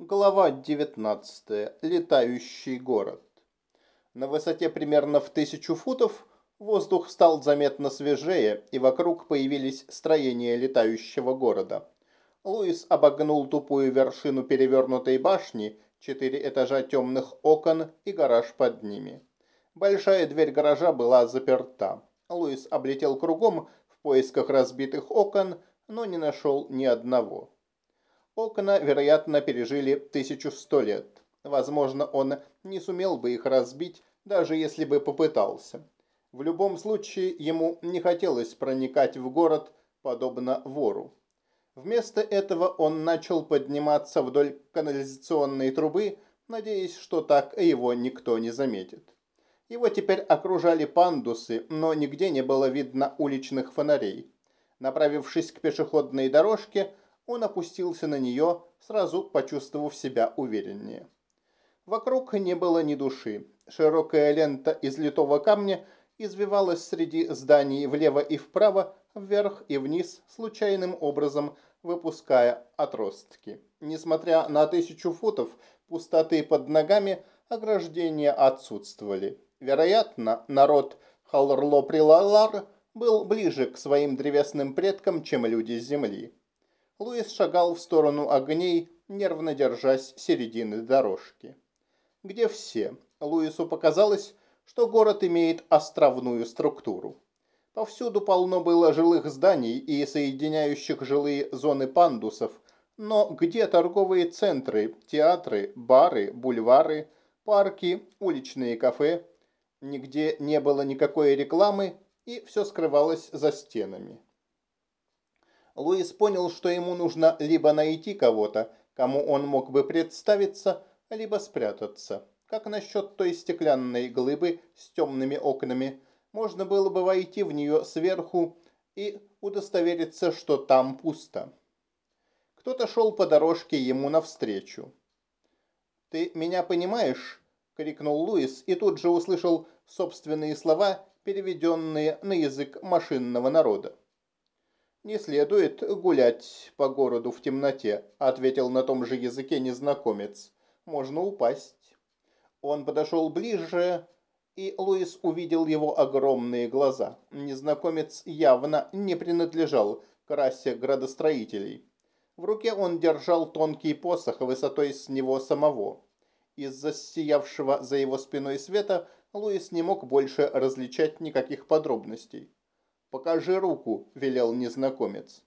Глава 19. Летающий город. На высоте примерно в тысячу футов воздух стал заметно свежее, и вокруг появились строения летающего города. Луис обогнул тупую вершину перевернутой башни, четыре этажа темных окон и гараж под ними. Большая дверь гаража была заперта. Луис облетел кругом в поисках разбитых окон, но не нашел ни одного. Окна, вероятно, пережили 1100 лет. Возможно, он не сумел бы их разбить, даже если бы попытался. В любом случае, ему не хотелось проникать в город, подобно вору. Вместо этого он начал подниматься вдоль канализационной трубы, надеясь, что так его никто не заметит. Его теперь окружали пандусы, но нигде не было видно уличных фонарей. Направившись к пешеходной дорожке, он опустился на нее, сразу почувствовав себя увереннее. Вокруг не было ни души. Широкая лента из литого камня извивалась среди зданий влево и вправо, вверх и вниз, случайным образом выпуская отростки. Несмотря на тысячу футов пустоты под ногами, ограждения отсутствовали. Вероятно, народ Халрло-Прилалар был ближе к своим древесным предкам, чем люди Земли. Луис шагал в сторону огней, нервно держась середины дорожки. Где все? Луису показалось, что город имеет островную структуру. Повсюду полно было жилых зданий и соединяющих жилые зоны пандусов, но где торговые центры, театры, бары, бульвары, парки, уличные кафе? Нигде не было никакой рекламы, и все скрывалось за стенами. Луис понял, что ему нужно либо найти кого-то, кому он мог бы представиться, либо спрятаться. Как насчет той стеклянной глыбы с темными окнами? Можно было бы войти в нее сверху и удостовериться, что там пусто. Кто-то шел по дорожке ему навстречу. «Ты меня понимаешь?» — крикнул Луис и тут же услышал собственные слова, переведенные на язык машинного народа. «Не следует гулять по городу в темноте», — ответил на том же языке незнакомец. «Можно упасть». Он подошел ближе, и Луис увидел его огромные глаза. Незнакомец явно не принадлежал к расе градостроителей. В руке он держал тонкий посох высотой с него самого. Из-за сиявшего за его спиной света Луис не мог больше различать никаких подробностей. «Покажи руку», – велел незнакомец.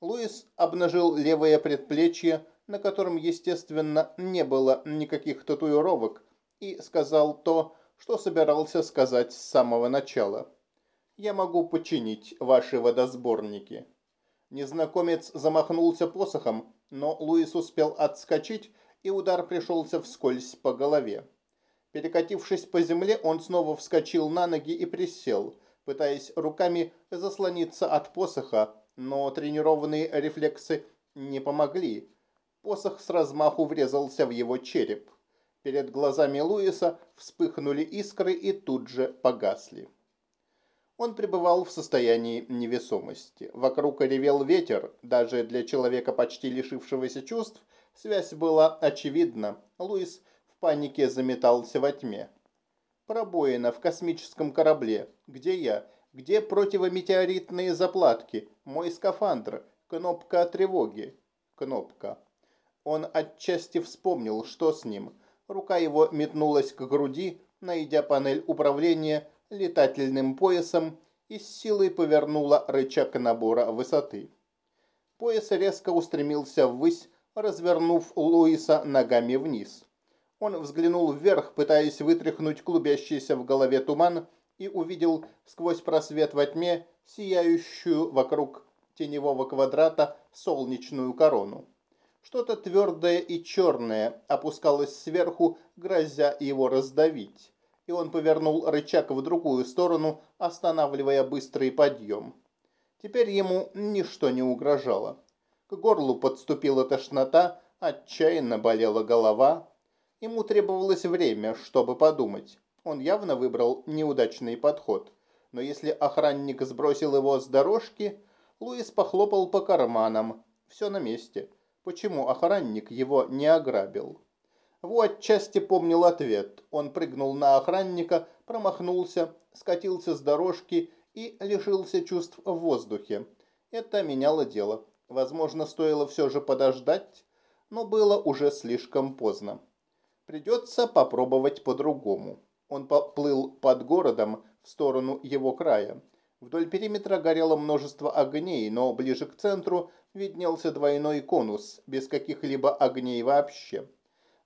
Луис обнажил левое предплечье, на котором, естественно, не было никаких татуировок, и сказал то, что собирался сказать с самого начала. «Я могу починить ваши водосборники». Незнакомец замахнулся посохом, но Луис успел отскочить, и удар пришелся вскользь по голове. Перекатившись по земле, он снова вскочил на ноги и присел – пытаясь руками заслониться от посоха, но тренированные рефлексы не помогли. Посох с размаху врезался в его череп. Перед глазами Луиса вспыхнули искры и тут же погасли. Он пребывал в состоянии невесомости. Вокруг ревел ветер. Даже для человека, почти лишившегося чувств, связь была очевидна. Луис в панике заметался во тьме. Пробоина в космическом корабле. Где я? Где противометеоритные заплатки? Мой скафандр. Кнопка тревоги. Кнопка. Он отчасти вспомнил, что с ним. Рука его метнулась к груди, найдя панель управления летательным поясом и с силой повернула рычаг набора высоты. Пояс резко устремился ввысь, развернув Луиса ногами вниз. Он взглянул вверх, пытаясь вытряхнуть клубящийся в голове туман, и увидел сквозь просвет во тьме сияющую вокруг теневого квадрата солнечную корону. Что-то твердое и черное опускалось сверху, грозя его раздавить. И он повернул рычаг в другую сторону, останавливая быстрый подъем. Теперь ему ничто не угрожало. К горлу подступила тошнота, отчаянно болела голова, Ему требовалось время, чтобы подумать. Он явно выбрал неудачный подход. Но если охранник сбросил его с дорожки, Луис похлопал по карманам. Все на месте. Почему охранник его не ограбил? Ву отчасти помнил ответ. Он прыгнул на охранника, промахнулся, скатился с дорожки и лишился чувств в воздухе. Это меняло дело. Возможно, стоило все же подождать, но было уже слишком поздно. Придется попробовать по-другому. Он поплыл под городом в сторону его края. Вдоль периметра горело множество огней, но ближе к центру виднелся двойной конус, без каких-либо огней вообще.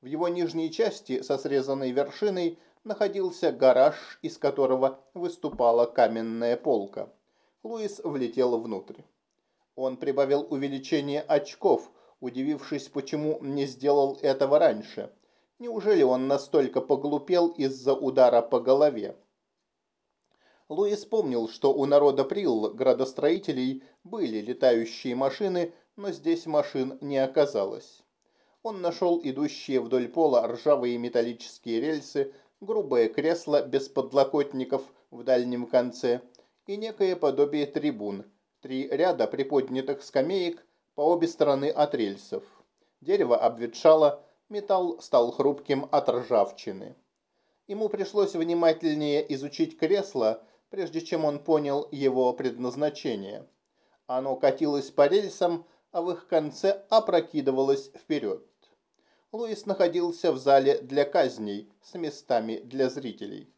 В его нижней части со срезанной вершиной находился гараж, из которого выступала каменная полка. Луис влетел внутрь. Он прибавил увеличение очков, удивившись, почему не сделал этого раньше. Неужели он настолько поглупел из-за удара по голове? Луис помнил, что у народа Прилл, градостроителей, были летающие машины, но здесь машин не оказалось. Он нашел идущие вдоль пола ржавые металлические рельсы, грубое кресло без подлокотников в дальнем конце и некое подобие трибун, три ряда приподнятых скамеек по обе стороны от рельсов. Дерево обветшало, металл стал хрупким от ржавчины. Ему пришлось внимательнее изучить кресло, прежде чем он понял его предназначение. Оно катилось по рельсам, а в их конце опрокидывалось вперед. Луис находился в зале для казней с местами для зрителей.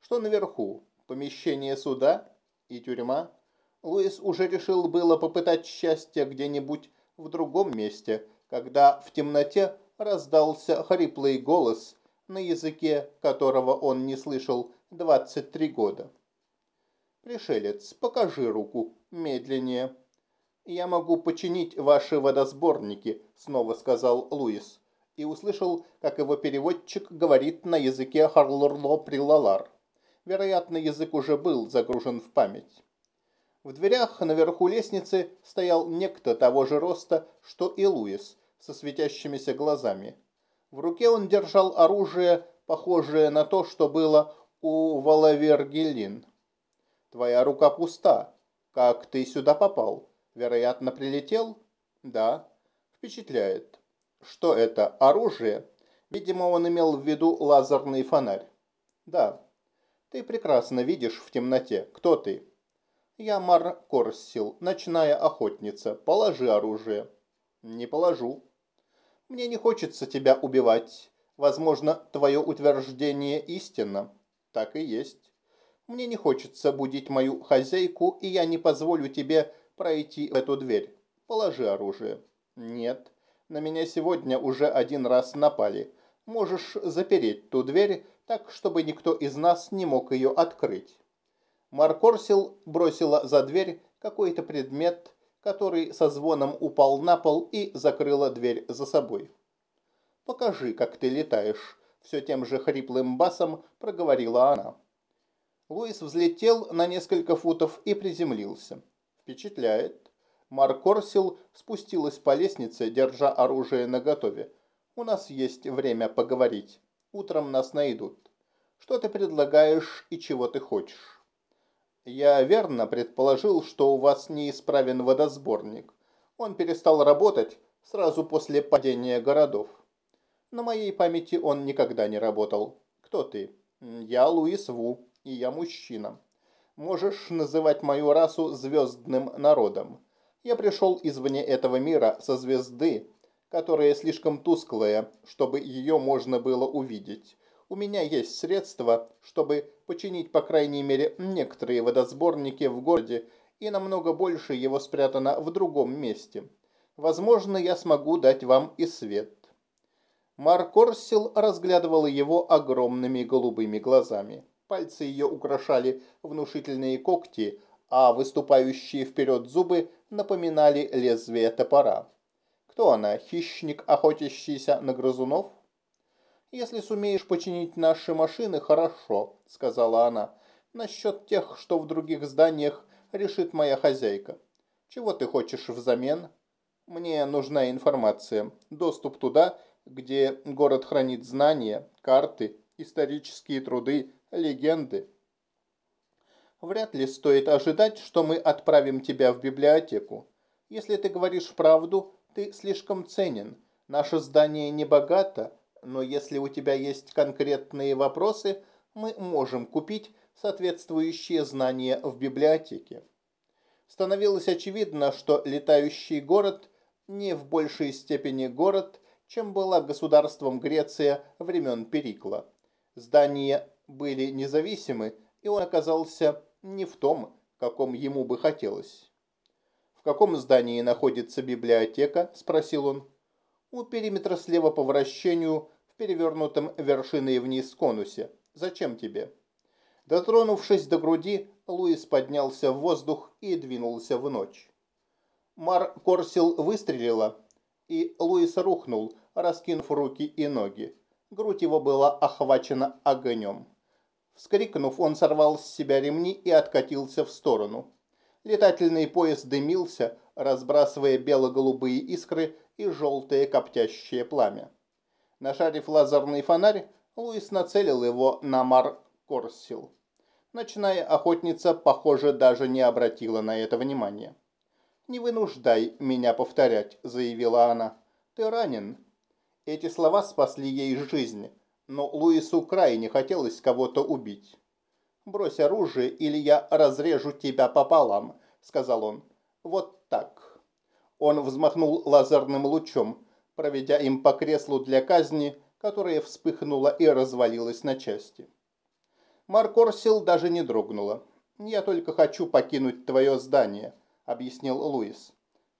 Что наверху? Помещение суда и тюрьма? Луис уже решил было попытать счастье где-нибудь в другом месте, когда в темноте раздался хриплый голос, на языке которого он не слышал 23 года. «Пришелец, покажи руку. Медленнее». «Я могу починить ваши водосборники», — снова сказал Луис. И услышал, как его переводчик говорит на языке Харлорло-Прилалар. Вероятно, язык уже был загружен в память. В дверях наверху лестницы стоял некто того же роста, что и Луис, со светящимися глазами. В руке он держал оружие, похожее на то, что было у Валавергелин. Твоя рука пуста. Как ты сюда попал? Вероятно, прилетел? Да. Впечатляет. Что это, оружие? Видимо, он имел в виду лазерный фонарь. Да. Ты прекрасно видишь в темноте. Кто ты? Я Мар Корсил, ночная охотница. Положи оружие. Не положу. Мне не хочется тебя убивать. Возможно, твое утверждение истинно. Так и есть. Мне не хочется будить мою хозяйку, и я не позволю тебе пройти в эту дверь. Положи оружие. Нет, на меня сегодня уже один раз напали. Можешь запереть ту дверь так, чтобы никто из нас не мог ее открыть. Маркорсил бросила за дверь какой-то предмет, который со звоном упал на пол и закрыла дверь за собой. «Покажи, как ты летаешь», – все тем же хриплым басом проговорила она. Луис взлетел на несколько футов и приземлился. Впечатляет. Марк Корсил спустилась по лестнице, держа оружие наготове. У нас есть время поговорить. Утром нас найдут. Что ты предлагаешь и чего ты хочешь? Я верно предположил, что у вас неисправен водосборник. Он перестал работать сразу после падения городов. На моей памяти он никогда не работал. Кто ты? Я Луис Ву и я мужчина. Можешь называть мою расу звездным народом. Я пришел извне этого мира со звезды, которая слишком тусклая, чтобы ее можно было увидеть. У меня есть средства, чтобы починить по крайней мере некоторые водосборники в городе, и намного больше его спрятано в другом месте. Возможно, я смогу дать вам и свет. Маркорсил разглядывал его огромными голубыми глазами. Пальцы ее украшали внушительные когти, а выступающие вперед зубы напоминали лезвие топора. Кто она, хищник, охотящийся на грызунов? «Если сумеешь починить наши машины, хорошо», — сказала она. «Насчет тех, что в других зданиях, решит моя хозяйка. Чего ты хочешь взамен?» «Мне нужна информация. Доступ туда, где город хранит знания, карты, исторические труды, легенды. Вряд ли стоит ожидать, что мы отправим тебя в библиотеку. Если ты говоришь правду, Ты слишком ценен. Наше здание не богато, но если у тебя есть конкретные вопросы, мы можем купить соответствующие знания в библиотеке. Становилось очевидно, что летающий город не в большей степени город, чем была государством Греция времен Перикла. Здания были независимы, и он оказался не в том, каком ему бы хотелось. «В каком здании находится библиотека?» – спросил он. «У периметра слева по вращению в перевернутом вершиной вниз конусе. Зачем тебе?» Дотронувшись до груди, Луис поднялся в воздух и двинулся в ночь. Мар Корсил выстрелила, и Луис рухнул, раскинув руки и ноги. Грудь его была охвачена огнем. Вскрикнув, он сорвал с себя ремни и откатился в сторону. Летательный пояс дымился, разбрасывая бело-голубые искры и желтое коптящее пламя. Нашарив лазерный фонарь, Луис нацелил его на Мар Корсил. Ночная охотница, похоже, даже не обратила на это внимания. «Не вынуждай меня повторять», — заявила она. «Ты ранен». Эти слова спасли ей жизнь, но Луису крайне хотелось кого-то убить. «Брось оружие, или я разрежу тебя пополам», — сказал он. «Вот так». Он взмахнул лазерным лучом, проведя им по креслу для казни, которое вспыхнуло и развалилось на части. Маркорсил даже не дрогнула. «Я только хочу покинуть твое здание», — объяснил Луис.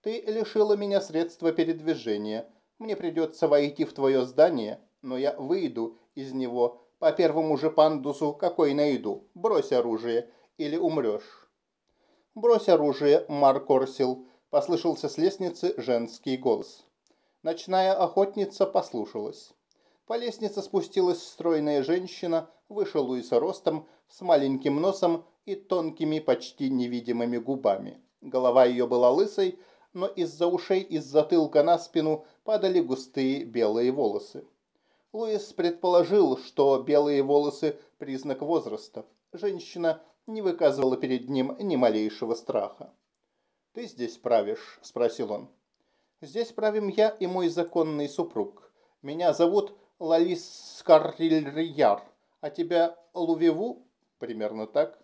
«Ты лишила меня средства передвижения. Мне придется войти в твое здание, но я выйду из него по первому же пандусу, какой найду. Брось оружие, или умрешь». «Брось оружие, Маркорсил», — послышался с лестницы женский голос. Ночная охотница послушалась. По лестнице спустилась стройная женщина, выше Луиса ростом, с маленьким носом и тонкими, почти невидимыми губами. Голова ее была лысой, но из-за ушей из затылка на спину падали густые белые волосы. Луис предположил, что белые волосы – признак возраста. Женщина не выказывала перед ним ни малейшего страха. «Ты здесь правишь?» – спросил он. «Здесь правим я и мой законный супруг. Меня зовут Лалис Скарлильяр, а тебя Лувеву? Примерно так.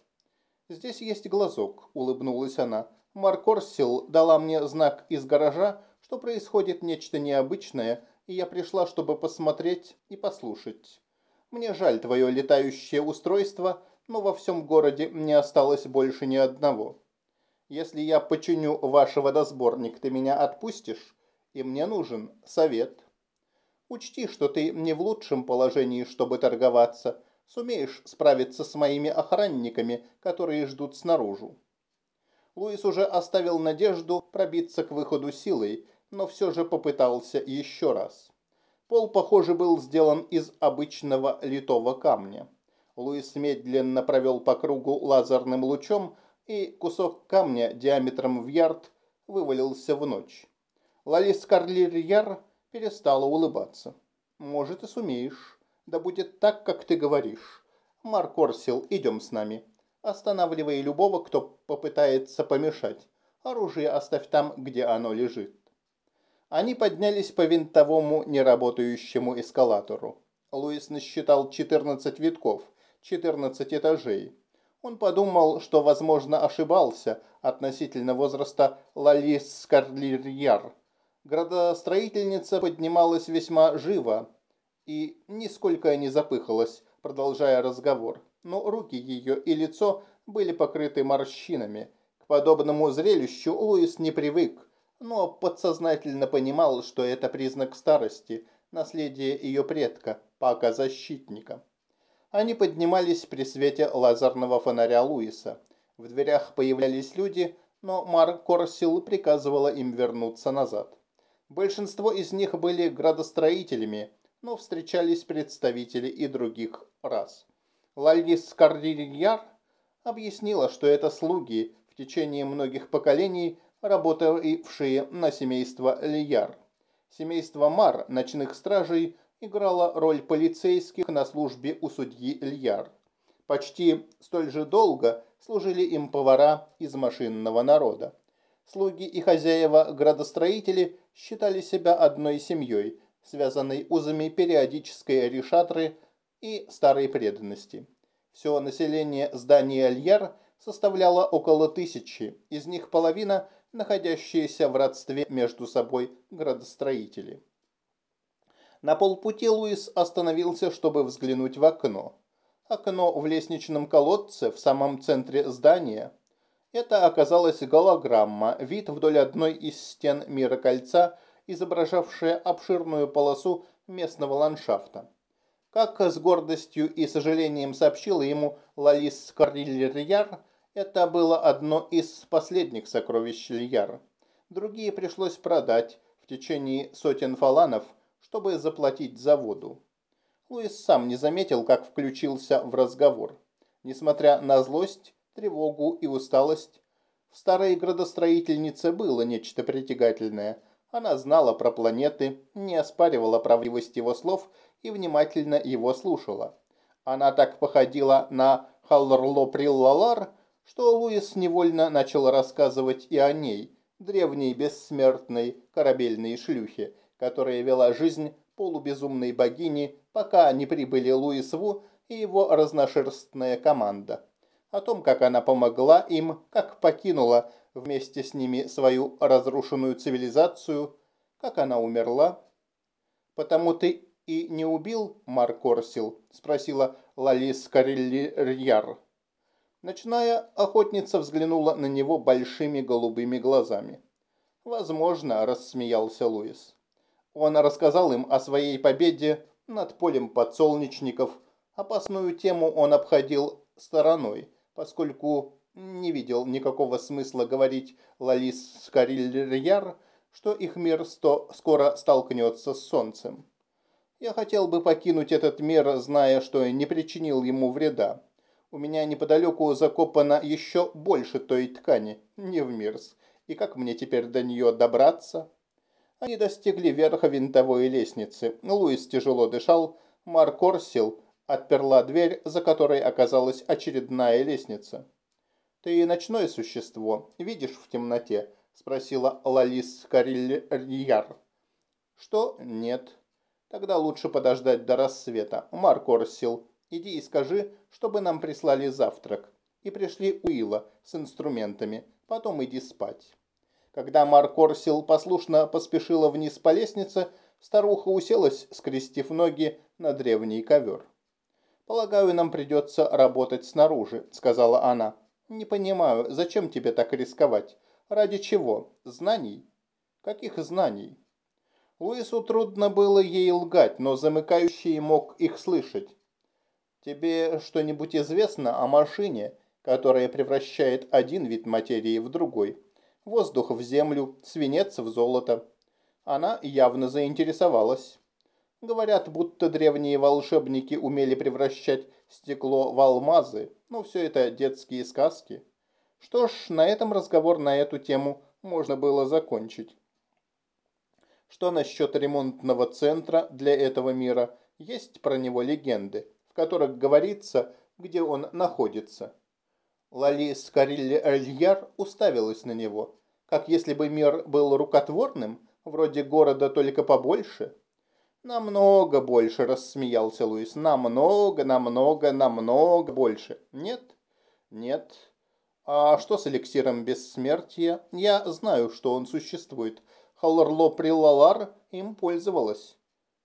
Здесь есть глазок, улыбнулась она. Маркорсил дала мне знак из гаража, что происходит нечто необычное, и я пришла, чтобы посмотреть и послушать. Мне жаль твое летающее устройство, но во всем городе не осталось больше ни одного. Если я починю ваш водосборник, ты меня отпустишь? И мне нужен совет. Учти, что ты не в лучшем положении, чтобы торговаться. Сумеешь справиться с моими охранниками, которые ждут снаружи. Луис уже оставил надежду пробиться к выходу силой, но все же попытался еще раз. Пол, похоже, был сделан из обычного литого камня. Луис медленно провел по кругу лазерным лучом, и кусок камня диаметром в ярд вывалился в ночь. Лалис Карлирьяр перестала улыбаться. «Может, и сумеешь. Да будет так, как ты говоришь. Марк Орсил, идем с нами. Останавливай любого, кто попытается помешать. Оружие оставь там, где оно лежит». Они поднялись по винтовому неработающему эскалатору. Луис насчитал 14 витков, 14 этажей. Он подумал, что, возможно, ошибался относительно возраста Лалис Скарлирьяр, Градостроительница поднималась весьма живо и нисколько не запыхалась, продолжая разговор, но руки ее и лицо были покрыты морщинами. К подобному зрелищу Луис не привык, но подсознательно понимал, что это признак старости, наследие ее предка, пака-защитника. Они поднимались при свете лазерного фонаря Луиса. В дверях появлялись люди, но Марк Корсил приказывала им вернуться назад. Большинство из них были градостроителями, но встречались представители и других рас. Лальдис Кардильяр объяснила, что это слуги в течение многих поколений, работавшие на семейство Лияр. Семейство Мар, ночных стражей, играло роль полицейских на службе у судьи Льяр. Почти столь же долго служили им повара из машинного народа. Слуги и хозяева-градостроители считали себя одной семьей, связанной узами периодической решатры и старой преданности. Все население здания Альяр составляло около тысячи, из них половина – находящиеся в родстве между собой градостроители. На полпути Луис остановился, чтобы взглянуть в окно. Окно в лестничном колодце в самом центре здания. Это оказалась голограмма, вид вдоль одной из стен мира кольца, изображавшая обширную полосу местного ландшафта. Как с гордостью и сожалением сообщила ему Лалис Карильяр, это было одно из последних сокровищ Льяра. Другие пришлось продать в течение сотен фаланов, чтобы заплатить за воду. Луис сам не заметил, как включился в разговор. Несмотря на злость, тревогу и усталость, в старой градостроительнице было нечто притягательное. Она знала про планеты, не оспаривала правдивость его слов и внимательно его слушала. Она так походила на Халларло Приллалар, что Луис невольно начал рассказывать и о ней, древней бессмертной корабельной шлюхе, которая вела жизнь полубезумной богини, пока не прибыли Луис Ву и его разношерстная команда. О том, как она помогла им, как покинула вместе с ними свою разрушенную цивилизацию, как она умерла. «Потому ты и не убил Маркорсил?» – спросила Лалис Карельяр. Ночная охотница взглянула на него большими голубыми глазами. «Возможно», – рассмеялся Луис. Он рассказал им о своей победе над полем подсолнечников. Опасную тему он обходил стороной, поскольку не видел никакого смысла говорить Лалис Скарильяр, что их мир сто скоро столкнется с солнцем. Я хотел бы покинуть этот мир, зная, что не причинил ему вреда. У меня неподалеку закопано еще больше той ткани, не в мирс. И как мне теперь до нее добраться? Они достигли верха винтовой лестницы. Луис тяжело дышал. Марк Орсил отперла дверь, за которой оказалась очередная лестница. «Ты ночное существо, видишь в темноте?» – спросила Лалис Карильяр. «Что? Нет. Тогда лучше подождать до рассвета. Марк Орсил, Иди и скажи, чтобы нам прислали завтрак. И пришли Уилла с инструментами. Потом иди спать». Когда Марк Орсил послушно поспешила вниз по лестнице, старуха уселась, скрестив ноги на древний ковер. «Полагаю, нам придется работать снаружи», — сказала она. «Не понимаю, зачем тебе так рисковать? Ради чего? Знаний?» «Каких знаний?» Луису трудно было ей лгать, но замыкающий мог их слышать. Тебе что-нибудь известно о машине, которая превращает один вид материи в другой? Воздух в землю, свинец в золото. Она явно заинтересовалась. Говорят, будто древние волшебники умели превращать стекло в алмазы, но все это детские сказки. Что ж, на этом разговор на эту тему можно было закончить. Что насчет ремонтного центра для этого мира? Есть про него легенды в которых говорится, где он находится. Лали Скарилли-Эльяр уставилась на него, как если бы мир был рукотворным, вроде города только побольше. «Намного больше», – рассмеялся Луис. «Намного, намного, намного больше». «Нет?» «Нет». «А что с эликсиром бессмертия? Я знаю, что он существует. Халларло Прилалар им пользовалась».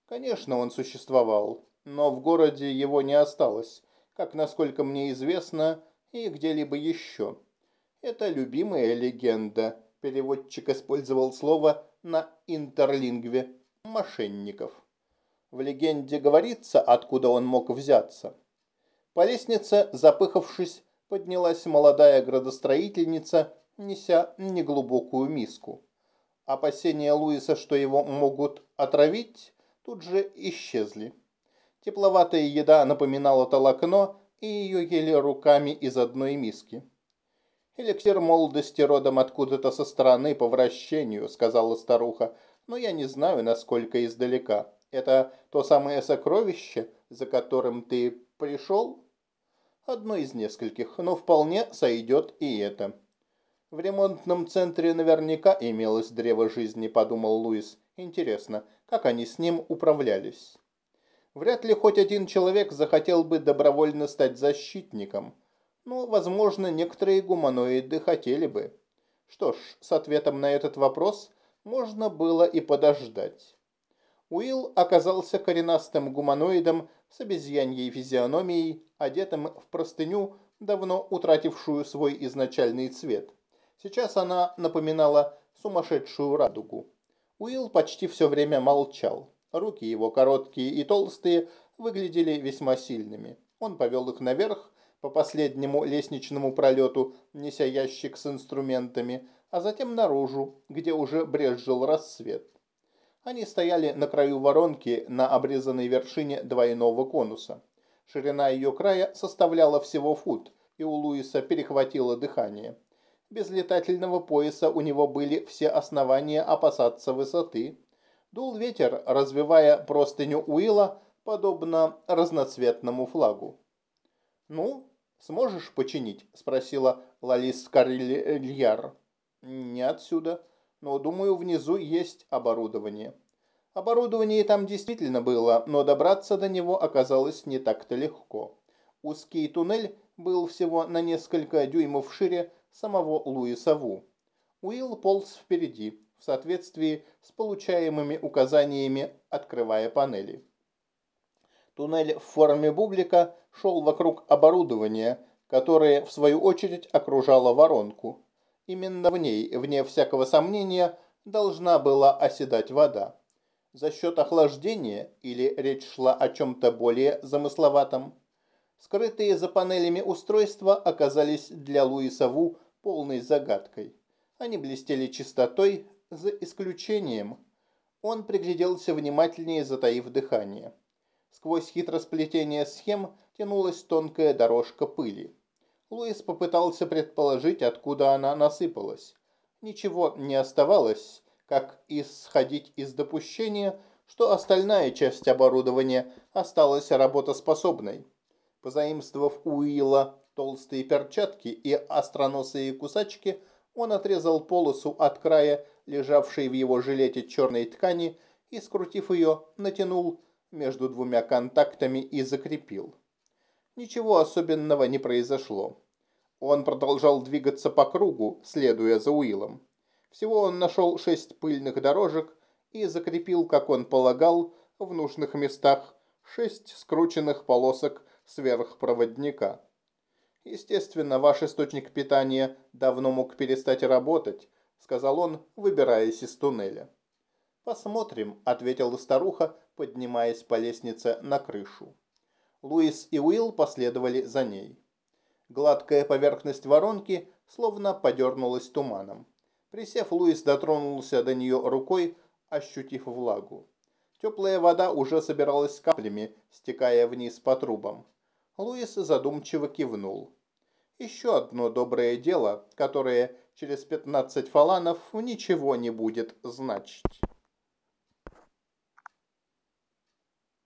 «Конечно, он существовал но в городе его не осталось, как, насколько мне известно, и где-либо еще. Это любимая легенда. Переводчик использовал слово на интерлингве «мошенников». В легенде говорится, откуда он мог взяться. По лестнице, запыхавшись, поднялась молодая градостроительница, неся неглубокую миску. Опасения Луиса, что его могут отравить, тут же исчезли. Тепловатая еда напоминала толокно, и ее ели руками из одной миски. «Эликсир молодости родом откуда-то со стороны по вращению», — сказала старуха, «но я не знаю, насколько издалека. Это то самое сокровище, за которым ты пришел?» «Одно из нескольких, но вполне сойдет и это». В ремонтном центре наверняка имелось древо жизни, подумал Луис. Интересно, как они с ним управлялись? Вряд ли хоть один человек захотел бы добровольно стать защитником. Но, возможно, некоторые гуманоиды хотели бы. Что ж, с ответом на этот вопрос можно было и подождать. Уилл оказался коренастым гуманоидом с обезьяньей физиономией, одетым в простыню, давно утратившую свой изначальный цвет. Сейчас она напоминала сумасшедшую радугу. Уилл почти все время молчал. Руки его короткие и толстые выглядели весьма сильными. Он повел их наверх по последнему лестничному пролету, неся ящик с инструментами, а затем наружу, где уже брезжил рассвет. Они стояли на краю воронки на обрезанной вершине двойного конуса. Ширина ее края составляла всего фут, и у Луиса перехватило дыхание. Без летательного пояса у него были все основания опасаться высоты. Дул ветер, развивая простыню Уилла, подобно разноцветному флагу. «Ну, сможешь починить?» – спросила Лалис Карильяр. «Не отсюда, но, думаю, внизу есть оборудование». Оборудование там действительно было, но добраться до него оказалось не так-то легко. Узкий туннель был всего на несколько дюймов шире, самого Луиса Ву. Уилл полз впереди, в соответствии с получаемыми указаниями, открывая панели. Туннель в форме бублика шел вокруг оборудования, которое, в свою очередь, окружало воронку. Именно в ней, вне всякого сомнения, должна была оседать вода. За счет охлаждения, или речь шла о чем-то более замысловатом, скрытые за панелями устройства оказались для Луиса Ву полной загадкой. Они блестели чистотой, за исключением. Он пригляделся внимательнее, затаив дыхание. Сквозь хитросплетение схем тянулась тонкая дорожка пыли. Луис попытался предположить, откуда она насыпалась. Ничего не оставалось, как исходить из допущения, что остальная часть оборудования осталась работоспособной. Позаимствовав у Уилла толстые перчатки и остроносые кусачки, он отрезал полосу от края, лежавшей в его жилете черной ткани, и, скрутив ее, натянул между двумя контактами и закрепил. Ничего особенного не произошло. Он продолжал двигаться по кругу, следуя за Уиллом. Всего он нашел шесть пыльных дорожек и закрепил, как он полагал, в нужных местах шесть скрученных полосок сверхпроводника. Естественно, ваш источник питания давно мог перестать работать, сказал он, выбираясь из туннеля. Посмотрим, ответила старуха, поднимаясь по лестнице на крышу. Луис и Уилл последовали за ней. Гладкая поверхность воронки словно подернулась туманом. Присев, Луис дотронулся до нее рукой, ощутив влагу. Теплая вода уже собиралась каплями, стекая вниз по трубам. Луис задумчиво кивнул. Еще одно доброе дело, которое через 15 фаланов ничего не будет значить.